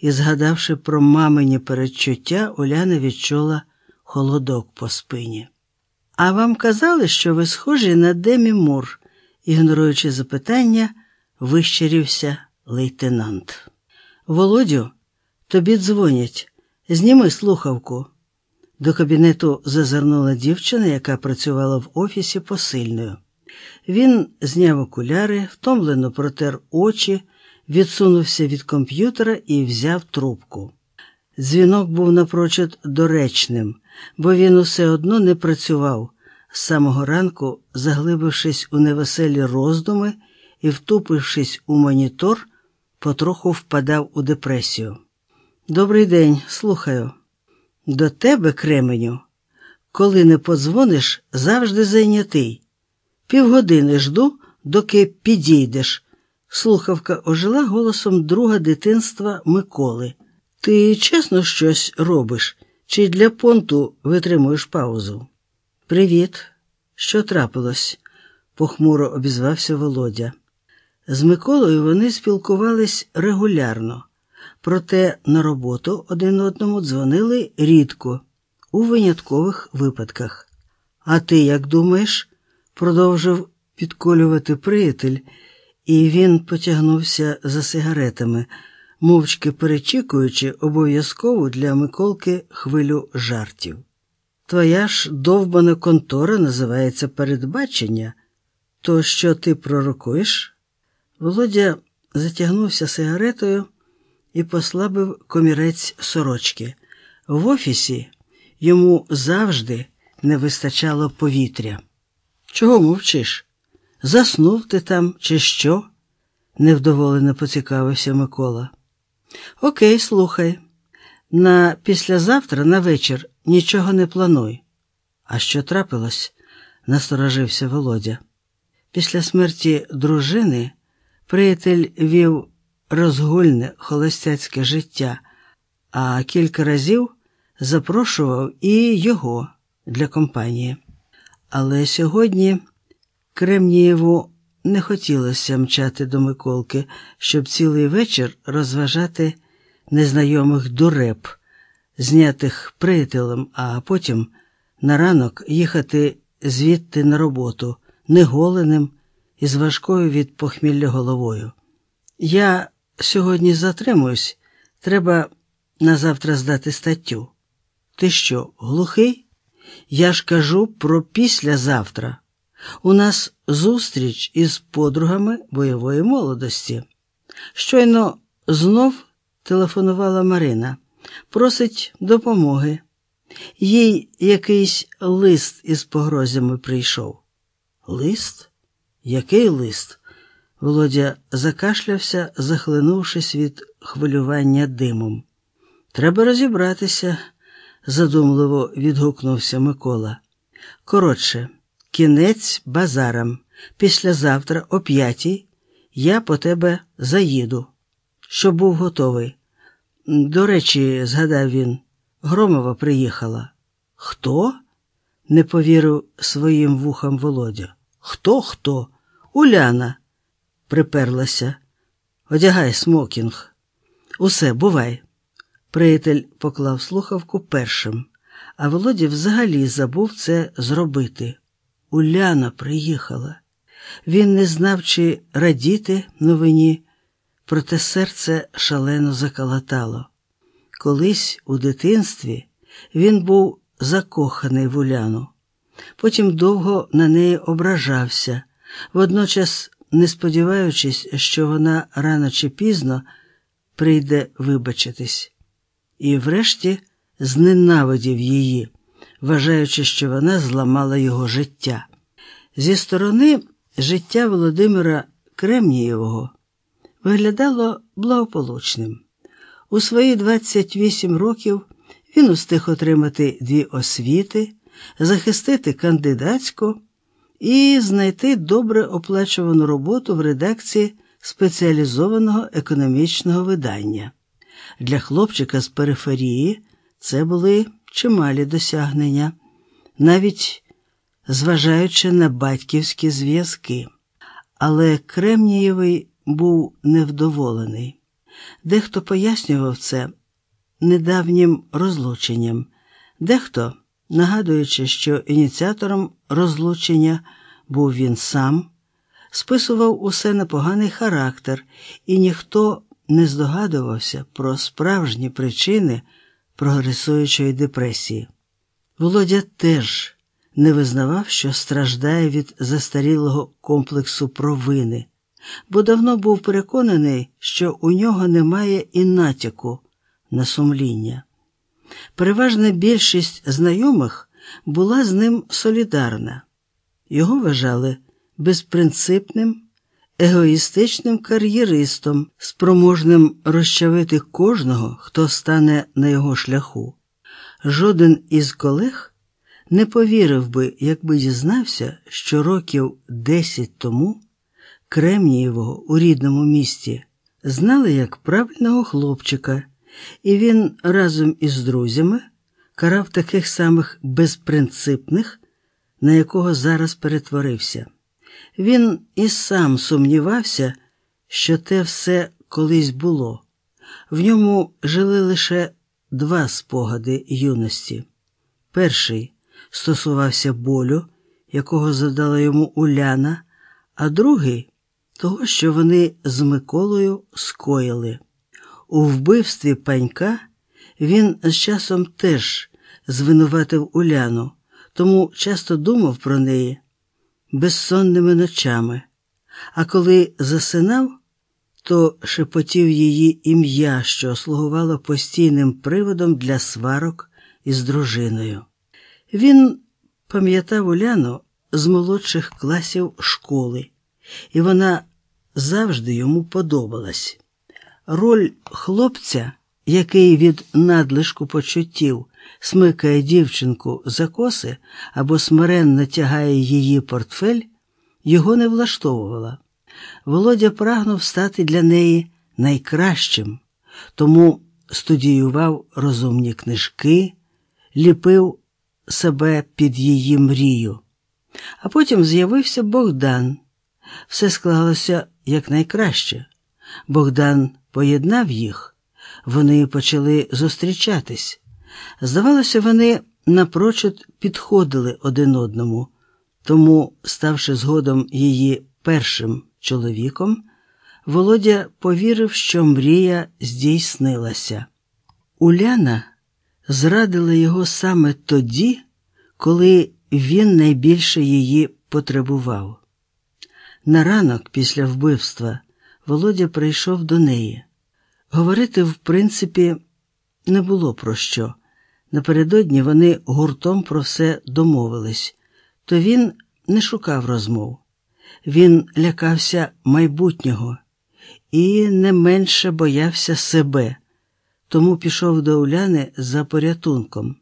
і, згадавши про мамині передчуття, Уляна відчула холодок по спині. А вам казали, що ви схожі на Демі Мур, ігноруючи запитання, вищирівся лейтенант. Володю, тобі дзвонять. Зніми слухавку. До кабінету зазирнула дівчина, яка працювала в офісі посильною. Він зняв окуляри, втомлено протер очі, відсунувся від комп'ютера і взяв трубку. Дзвінок був напрочуд доречним, бо він усе одно не працював, з самого ранку, заглибившись у невеселі роздуми і, втупившись у монітор, потроху впадав у депресію. Добрий день, слухаю. До тебе, Кременю, коли не подзвониш, завжди зайнятий. Півгодини жду, доки підійдеш. Слухавка ожила голосом друга дитинства Миколи. Ти чесно щось робиш, чи для понту витримуєш паузу? Привіт. Що трапилось? похмуро обізвався Володя. З Миколою вони спілкувались регулярно, проте на роботу один одному дзвонили рідко, у виняткових випадках. А ти як думаєш? продовжив підколювати приятель, і він потягнувся за сигаретами, мовчки перечікуючи обов'язкову для Миколки хвилю жартів. Твоя ж довбана контора називається передбачення. То що ти пророкуєш? Володя затягнувся сигаретою і послабив комірець сорочки. В офісі йому завжди не вистачало повітря. Чого мовчиш? Заснув ти там, чи що? невдоволено поцікавився Микола. Окей, слухай. На післязавтра на вечір нічого не плануй. А що трапилось? насторожився Володя. Після смерті дружини приятель вів розгульне холостяцьке життя, а кілька разів запрошував і його для компанії. Але сьогодні Кремнієву не хотілося мчати до Миколки, щоб цілий вечір розважати незнайомих дуреб, знятих приятелем, а потім на ранок їхати звідти на роботу, неголеним і з важкою від похмілля головою. Я сьогодні затримуюсь, треба назавтра здати статтю. Ти що, глухий? Я ж кажу про післязавтра. У нас зустріч із подругами бойової молодості. Щойно знов телефонувала Марина, просить допомоги. Їй якийсь лист із погрозями прийшов. Лист? Який лист? Володя закашлявся, захлинувшись від хвилювання димом. Треба розібратися, задумливо відгукнувся Микола. Коротше, кінець базарам. Післязавтра, о п'ятій, я по тебе заїду, щоб був готовий. До речі, згадав він, Громова приїхала. Хто? не повірив своїм вухам Володя. Хто, хто? Уляна, приперлася. Одягай смокінг. Усе, бувай. Приятель поклав слухавку першим, а Володя взагалі забув це зробити. Уляна приїхала. Він не знав, чи радіти новині, проте серце шалено заколотало. Колись у дитинстві він був закоханий в Уляну, потім довго на неї ображався, водночас не сподіваючись, що вона рано чи пізно прийде вибачитись, і врешті зненавидів її, вважаючи, що вона зламала його життя. Зі сторони життя Володимира Кремнієвого виглядало благополучним. У свої 28 років він устиг отримати дві освіти, захистити кандидатську і знайти добре оплачувану роботу в редакції спеціалізованого економічного видання. Для хлопчика з периферії це були чималі досягнення, навіть зважаючи на батьківські зв'язки. Але Кремнієвий був невдоволений. Дехто пояснював це недавнім розлученням, дехто, нагадуючи, що ініціатором розлучення був він сам, списував усе на поганий характер, і ніхто не здогадувався про справжні причини прогресуючої депресії. Володя теж не визнавав, що страждає від застарілого комплексу провини, бо давно був переконаний, що у нього немає і натяку на сумління. Переважна більшість знайомих була з ним солідарна. Його вважали безпринципним, егоїстичним кар'єристом, спроможним розчавити кожного, хто стане на його шляху. Жоден із колег не повірив би, якби дізнався, що років десять тому Кремнієвого у рідному місті знали як правильного хлопчика, і він разом із друзями карав таких самих безпринципних, на якого зараз перетворився. Він і сам сумнівався, що те все колись було. В ньому жили лише два спогади юності. Перший стосувався болю, якого завдала йому Уляна, а другий того, що вони з Миколою скоїли. У вбивстві панька він з часом теж звинуватив Уляну, тому часто думав про неї безсонними ночами, а коли засинав, то шепотів її ім'я, що слугувало постійним приводом для сварок із дружиною. Він пам'ятав Уляну з молодших класів школи, і вона завжди йому подобалась. Роль хлопця, який від надлишку почуттів смикає дівчинку за коси або смиренно тягає її портфель, його не влаштовувала. Володя прагнув стати для неї найкращим, тому студіював розумні книжки, ліпив себе під її мрію. А потім з'явився Богдан. Все склалося якнайкраще. Богдан поєднав їх, вони почали зустрічатись. Здавалося, вони напрочуд підходили один одному, тому, ставши згодом її першим чоловіком, Володя повірив, що мрія здійснилася. Уляна зрадила його саме тоді, коли він найбільше її потребував. На ранок після вбивства Володя прийшов до неї. Говорити, в принципі, не було про що. Напередодні вони гуртом про все домовились, то він не шукав розмов. Він лякався майбутнього і не менше боявся себе, тому пішов до Уляни за порятунком.